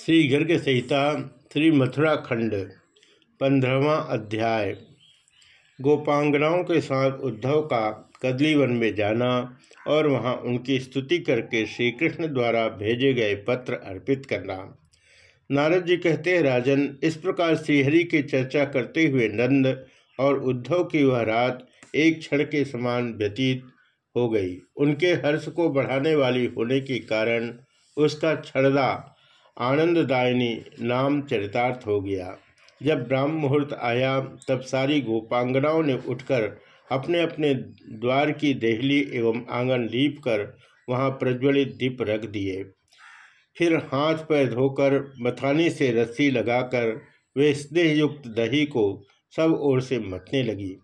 श्री गर्ग संहिता श्री मथुरा खंड पंद्रहवा अध्याय। गोपांगनाओं के साथ उद्धव का कदली वन में जाना और वहाँ उनकी स्तुति करके श्री कृष्ण द्वारा भेजे गए पत्र अर्पित करना। नारद जी कहते हैं, राजन, इस प्रकार श्रीहरि की चर्चा करते हुए नंद और उद्धव की वह रात एक क्षण के समान व्यतीत हो गई। उनके हर्ष को बढ़ाने वाली होने के कारण उसका क्षणदा आनंददायिनी नाम चरितार्थ हो गया। जब ब्राह्म मुहूर्त आया, तब सारी गोपांगनाओं ने उठकर अपने अपने द्वार की देहली एवं आँगन लीप कर वहाँ प्रज्वलित दीप रख दिए। फिर हाथ पैर धोकर मथानी से रस्सी लगाकर वे स्नेहयुक्त दही को सब ओर से मतने लगी।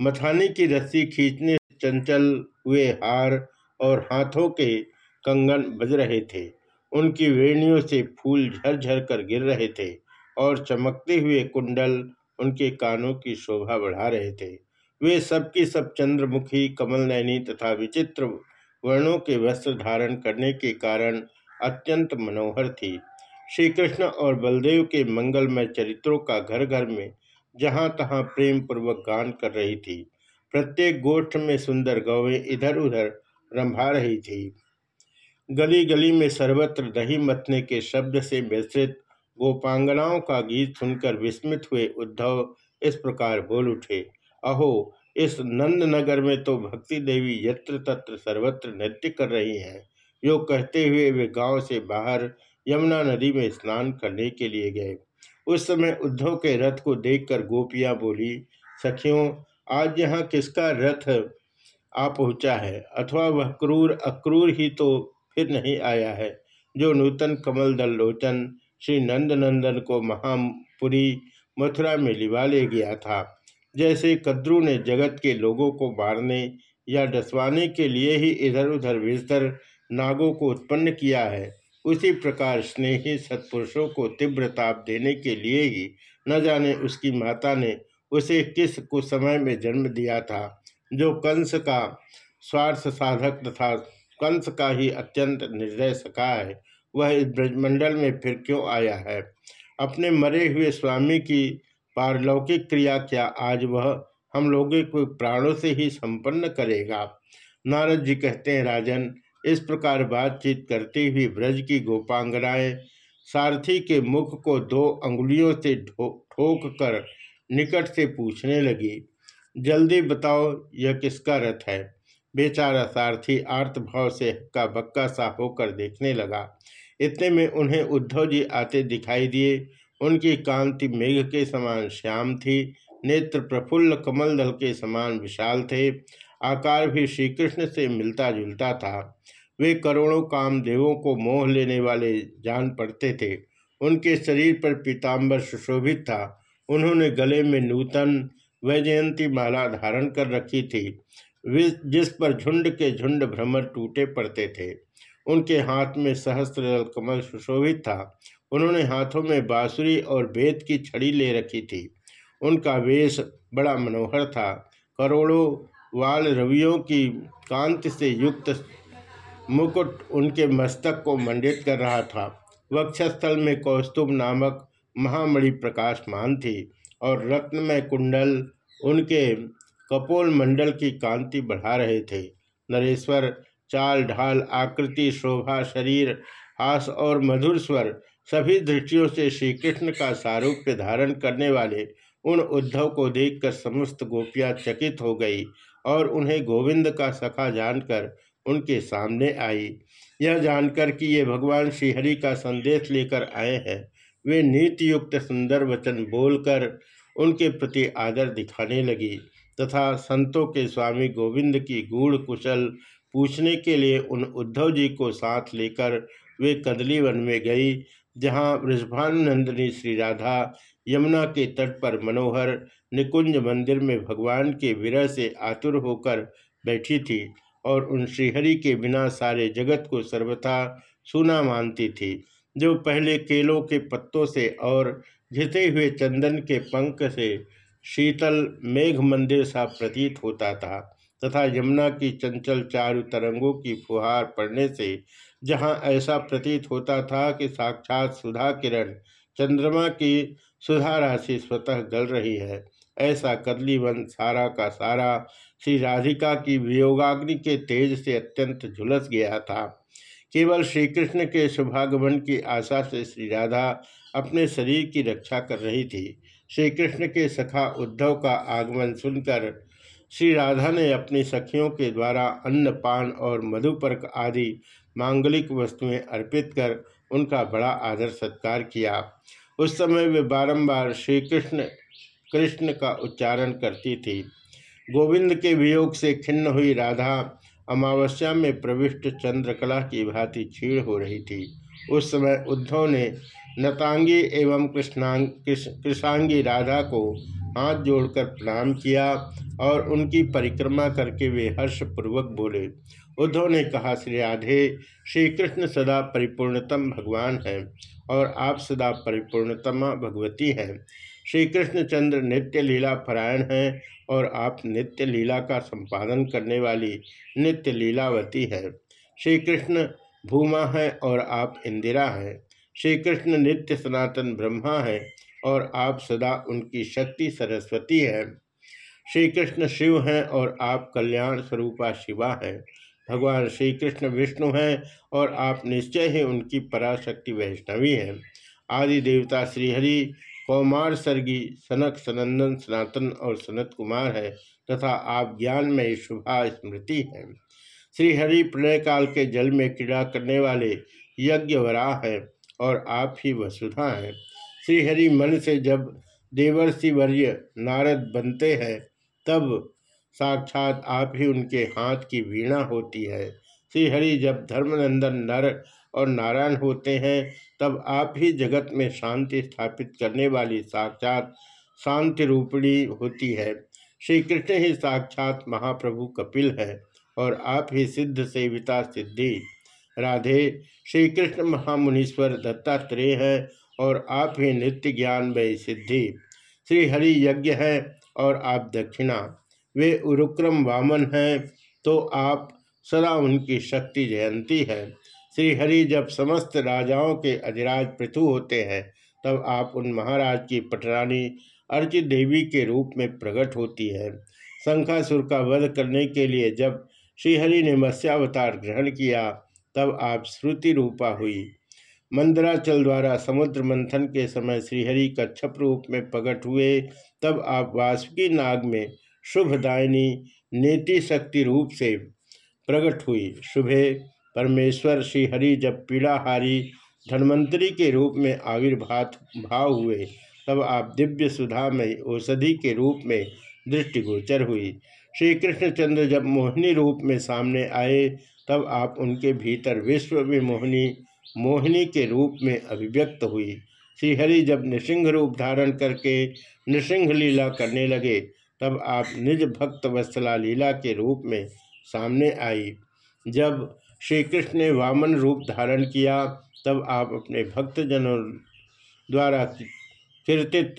मथानी की रस्सी खींचने चंचल हुए हार और हाथों के कंगन बज रहे थे। उनकी वेणियों से फूल झरझर कर गिर रहे थे और चमकते हुए कुंडल उनके कानों की शोभा बढ़ा रहे थे। वे सबकी सब चंद्रमुखी कमल नैनी तथा विचित्र वर्णों के वस्त्र धारण करने के कारण अत्यंत मनोहर थी। श्री कृष्ण और बलदेव के मंगलमय चरित्रों का घर घर में जहाँ तहाँ प्रेम पूर्वक गान कर रही थी। प्रत्येक गोष्ठ में सुंदर गौवें इधर उधर रंभा रही थी। गली गली में सर्वत्र दही मथने के शब्द से मिश्रित गोपांगनाओं का गीत सुनकर विस्मित हुए उद्धव इस प्रकार बोल उठे, अहो, इस नंद नगर में तो भक्ति देवी यत्र तत्र सर्वत्र नृत्य कर रही हैं। यो कहते हुए वे गाँव से बाहर यमुना नदी में स्नान करने के लिए गए। उस समय उद्धव के रथ को देखकर गोपियाँ बोली, सखियों, आज यहाँ किसका रथ आ पहुँचा है? अथवा वह क्रूर, अक्रूर ही तो फिर नहीं आया है। जो नूतन कमल दल लोचन श्री नंद नंदन को महापुरी मथुरा में लिवा ले गया था। जैसे कद्रू ने जगत के लोगों को मारने या डसवाने के लिए ही इधर उधर विस्तर नागों को उत्पन्न किया है, उसी प्रकार स्नेही सत्पुरुषों को तीव्र ताप देने के लिए ही न जाने उसकी माता ने उसे किस कुछ समय में जन्म दिया था, जो कंस का स्वार्थ साधक तथा कंस का ही अत्यंत निर्दय सका है। वह इस ब्रजमंडल में फिर क्यों आया है? अपने मरे हुए स्वामी की पारलौकिक क्रिया क्या आज वह हम लोगों को प्राणों से ही संपन्न करेगा? नारद जी कहते हैं, राजन, इस प्रकार बातचीत करती हुई ब्रज की गोपांगनाएँ सारथी के मुख को दो अंगुलियों से ठोक कर निकट से पूछने लगी। जल्दी बताओ, यह किसका रथ है? बेचारा सारथी आर्त भाव से हक्का बक्का सा होकर देखने लगा। इतने में उन्हें उद्धव जी आते दिखाई दिए। उनकी कांति मेघ के समान श्याम थी, नेत्र प्रफुल्ल कमल दल के समान विशाल थे। आकार भी श्री कृष्ण से मिलता जुलता था। वे करोड़ों काम देवों को मोह लेने वाले जान पड़ते थे। उनके शरीर पर पीताम्बर सुशोभित था। उन्होंने गले में नूतन वैजयंती माला धारण कर रखी थी। जिस पर झुंड के झुंड भ्रमर टूटे पड़ते थे, उनके हाथ में सहस्त्र कमल सुशोभित था। उन्होंने हाथों में बांसुरी और बेत की छड़ी ले रखी थी। उनका वेश बड़ा मनोहर था। करोड़ों वाल रवियों की कांति से युक्त मुकुट उनके मस्तक को मंडित कर रहा था। वक्षस्थल में कौस्तुभ नामक महामणि प्रकाशमान थी और रत्नमय कुंडल उनके कपोल मंडल की कांति बढ़ा रहे थे। नरेश्वर, चाल ढाल, आकृति, शोभा, शरीर, हास और मधुर स्वर, सभी दृष्टियों से श्री कृष्ण का सारूप्य धारण करने वाले उन उद्धव को देखकर समस्त गोपियाँ चकित हो गई और उन्हें गोविंद का सखा जानकर उनके सामने आई। यह जानकर कि ये भगवान श्रीहरि का संदेश लेकर आए हैं, वे नीति युक्त सुंदर वचन बोलकर उनके प्रति आदर दिखाने लगी तथा संतों के स्वामी गोविंद की गूढ़ कुशल पूछने के लिए उन उद्धव जी को साथ लेकर वे कदली वन में गई, जहाँ वृषभानंदिनी श्री राधा यमुना के तट पर मनोहर निकुंज मंदिर में भगवान के विरह से आतुर होकर बैठी थी और उन श्रीहरि के बिना सारे जगत को सर्वथा सुना मानती थी, जो पहले केलों के पत्तों से और घिसे हुए चंदन के पंख से शीतल मेघ मंदिर सा प्रतीत होता था, तथा यमुना की चंचल चारु तरंगों की फुहार पड़ने से जहाँ ऐसा प्रतीत होता था कि साक्षात सुधा किरण चंद्रमा की सुधा राशि स्वतः गल रही है, ऐसा कदली वन सारा का सारा श्री राधिका की वियोगाग्नि के तेज से अत्यंत झुलस गया था। केवल श्री कृष्ण के शुभागमन की आशा से श्री राधा अपने शरीर की रक्षा कर रही थी। श्री कृष्ण के सखा उद्धव का आगमन सुनकर श्री राधा ने अपनी सखियों के द्वारा अन्न पान और मधुपर्क आदि मांगलिक वस्तुएँ अर्पित कर उनका बड़ा आदर सत्कार किया। उस समय वे बारंबार श्री कृष्ण कृष्ण का उच्चारण करती थी। गोविंद के वियोग से खिन्न हुई राधा अमावस्या में प्रविष्ट चंद्रकला की भांति छीड़ हो रही थी। उस समय उद्धव ने नतांगी एवं कृष्णांग कृष्णांगी राधा को हाथ जोड़कर प्रणाम किया और उनकी परिक्रमा करके वे हर्षपूर्वक बोले, उद्धव ने कहा, श्री राधे श्री कृष्ण सदा परिपूर्णतम भगवान हैं और आप सदा परिपूर्णतमा भगवती हैं। श्री कृष्णचंद्र नित्य लीला परायण हैं और आप नित्य लीला का संपादन करने वाली नित्य लीलावती है। श्री कृष्ण भूमा है और आप इंदिरा हैं। श्री कृष्ण नित्य सनातन ब्रह्मा है और आप सदा उनकी शक्ति सरस्वती हैं। श्री कृष्ण शिव हैं और आप कल्याण स्वरूपा शिवा हैं। भगवान श्री कृष्ण विष्णु हैं और आप निश्चय ही उनकी पराशक्ति वैष्णवी हैं। आदि देवता श्रीहरि कौमार सर्गी सनक सनंदन सनातन और सनत कुमार है तथा आप ज्ञान में शुभा स्मृति हैं। श्रीहरि प्रलय काल के जल में क्रीड़ा करने वाले यज्ञ वराह हैं और आप ही वसुधा हैं। श्रीहरि मन से जब देवर्षि वर्य नारद बनते हैं, तब साक्षात आप ही उनके हाथ की वीणा होती है। श्रीहरि, जब धर्मनंदन नर और नारायण होते हैं, तब आप ही जगत में शांति स्थापित करने वाली साक्षात शांति रूपिणी होती है। श्री कृष्ण ही साक्षात महाप्रभु कपिल है और आप ही सिद्ध सेविता सिद्धि। राधे श्री कृष्ण महामुनीश्वर दत्तात्रेय है और आप ही नित्य ज्ञान में सिद्धि। श्री हरि यज्ञ है और आप दक्षिणा। वे उरुक्रम वामन हैं तो आप सदा उनकी शक्ति जयंती है। श्रीहरि जब समस्त राजाओं के अधिराज पृथु होते हैं, तब आप उन महाराज की पटरानी अर्चित देवी के रूप में प्रकट होती है। शंखासुर का वध करने के लिए जब श्रीहरि ने मत्स्यावतार ग्रहण किया, तब आप श्रुति रूपा हुई। मंदराचल द्वारा समुद्र मंथन के समय श्रीहरि कच्छप रूप में प्रकट हुए, तब आप वासुकी नाग में शुभदायिनी नीति शक्ति रूप से प्रकट हुई। शुभे, परमेश्वर श्री हरि जब पीड़ाहारी धन्वंतरी के रूप में आविर्भात भाव हुए, तब आप दिव्य सुधा में औषधि के रूप में दृष्टिगोचर हुई। श्री कृष्णचंद्र जब मोहिनी रूप में सामने आए, तब आप उनके भीतर विश्व विमोहिनी मोहिनी मोहिनी के रूप में अभिव्यक्त हुई। श्रीहरि जब नृसिंह रूप धारण करके नृसिंह लीला करने लगे, तब आप निज भक्त वत्सला लीला के रूप में सामने आई। जब श्री कृष्ण ने वामन रूप धारण किया, तब आप अपने भक्तजनों द्वारा कीर्तित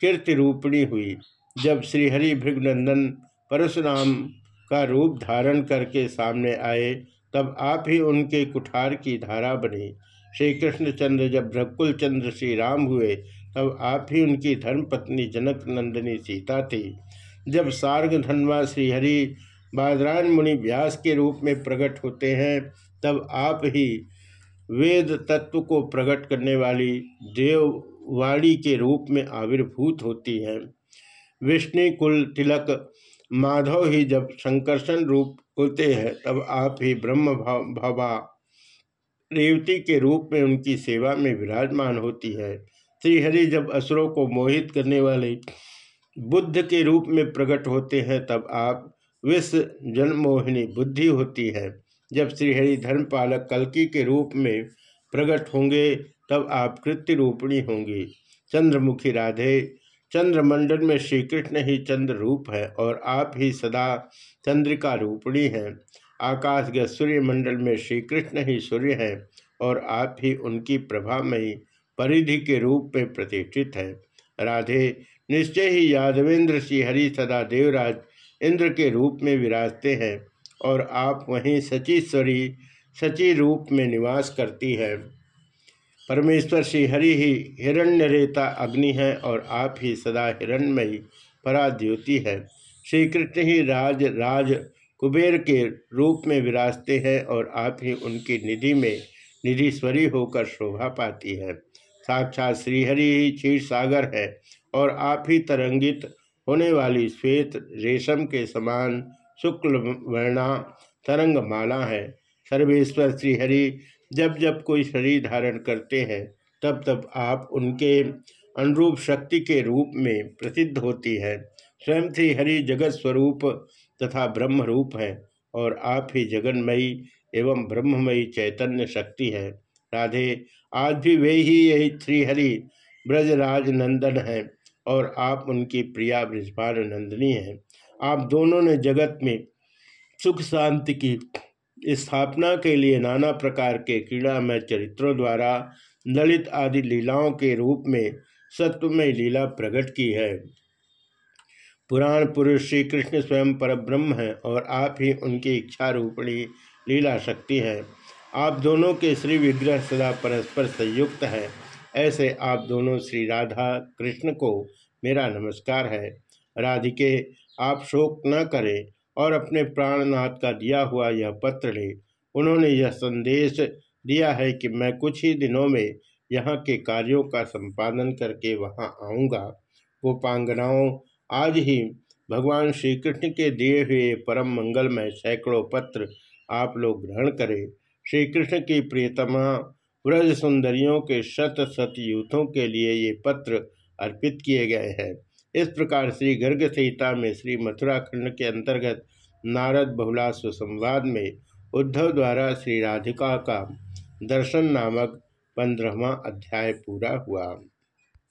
कीर्ति रूपिणी हुई। जब श्रीहरि भृगनंदन परशुराम का रूप धारण करके सामने आए, तब आप ही उनके कुठार की धारा बने। श्री कृष्णचंद्र जब भ्रकुल चंद्र श्री राम हुए, तब आप ही उनकी धर्मपत्नी जनक नंदिनी सीता थी। जब सार्ग धनवा श्रीहरि बादरायण मुनि व्यास के रूप में प्रकट होते हैं, तब आप ही वेद तत्व को प्रकट करने वाली देववाणी के रूप में आविर्भूत होती हैं। विष्णु कुल तिलक माधव ही जब संकर्षण रूप होते हैं, तब आप ही ब्रह्म भाव भावा रेवती के रूप में उनकी सेवा में विराजमान होती है। श्रीहरि जब असुरों को मोहित करने वाले बुद्ध के रूप में प्रकट होते हैं, तब आप विश्व जन्मोहिनी बुद्धि होती है। जब श्रीहरि धर्मपालक कलकी के रूप में प्रकट होंगे, तब आप कृत्य रूपिणी होंगी। चंद्रमुखी राधे चंद्रमंडल में श्री कृष्ण ही चंद्र रूप है और आप ही सदा चंद्रिका रूपिणी हैं। आकाश के सूर्यमंडल में श्री कृष्ण ही सूर्य हैं और आप ही उनकी प्रभामयी परिधि के रूप में प्रतिष्ठित है। राधे, निश्चय ही यादवेंद्र श्री हरि सदा देवराज इंद्र के रूप में विराजते हैं और आप वहीं सचीश्वरी सची रूप में निवास करती है। परमेश्वर श्री हरि ही हिरण्यरेता अग्नि है और आप ही सदा हिरण्यमयी पराद्योति है। श्री कृष्ण ही राज राज कुबेर के रूप में विराजते हैं और आप ही उनकी निधि में निधिस्वरी होकर शोभा पाती है। साक्षात श्रीहरि ही क्षीर सागर है और आप ही तरंगित होने वाली श्वेत रेशम के समान शुक्ल वर्णा तरंग माला है। सर्वेश्वर श्रीहरि, जब जब कोई शरीर धारण करते हैं, तब तब आप उनके अनुरूप शक्ति के रूप में प्रसिद्ध होती है। स्वयं श्रीहरि जगत स्वरूप तथा ब्रह्म रूप है और आप ही जगन्मयी एवं ब्रह्ममयी चैतन्य शक्ति है। राधे, आज भी वे ही यही श्रीहरि ब्रजराज नंदन है। और आप उनकी प्रिया ब्रजपाल नंदिनी हैं। आप दोनों ने जगत में सुख शांति की स्थापना के लिए नाना प्रकार के क्रीड़ामय चरित्रों द्वारा ललित आदि लीलाओं के रूप में सत्वमय लीला प्रकट की है। पुराण पुरुष श्री कृष्ण स्वयं पर ब्रह्म है और आप ही उनकी इच्छा रूपणी लीला शक्ति हैं। आप दोनों के श्री विग्रह सदा परस्पर संयुक्त है। ऐसे आप दोनों श्री राधा कृष्ण को मेरा नमस्कार है। राधिके, आप शोक न करें और अपने प्राणनाथ का दिया हुआ यह पत्र ले। उन्होंने यह संदेश दिया है कि मैं कुछ ही दिनों में यहाँ के कार्यों का संपादन करके वहाँ आऊँगा। गोपांगनाओं, आज ही भगवान श्री कृष्ण के दिए हुए परम मंगलमय सैकड़ों पत्र आप लोग ग्रहण करें। श्री कृष्ण की प्रियतमा व्रज सुंदरियों के शत शत यूथों के लिए ये पत्र अर्पित किए गए हैं। इस प्रकार श्री गर्ग संहिता में श्री मथुरा खंड के अंतर्गत नारद बहुलास्व संवाद में उद्धव द्वारा श्री राधिका का दर्शन नामक पंद्रहवा अध्याय पूरा हुआ।